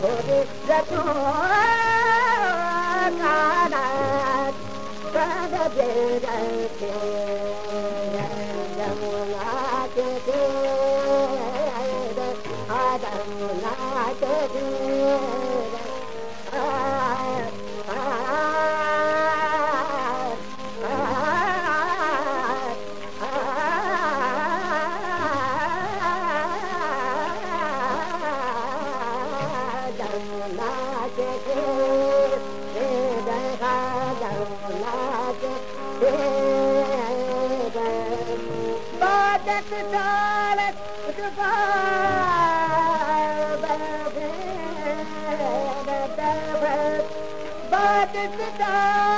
भोल कर But it's the dark.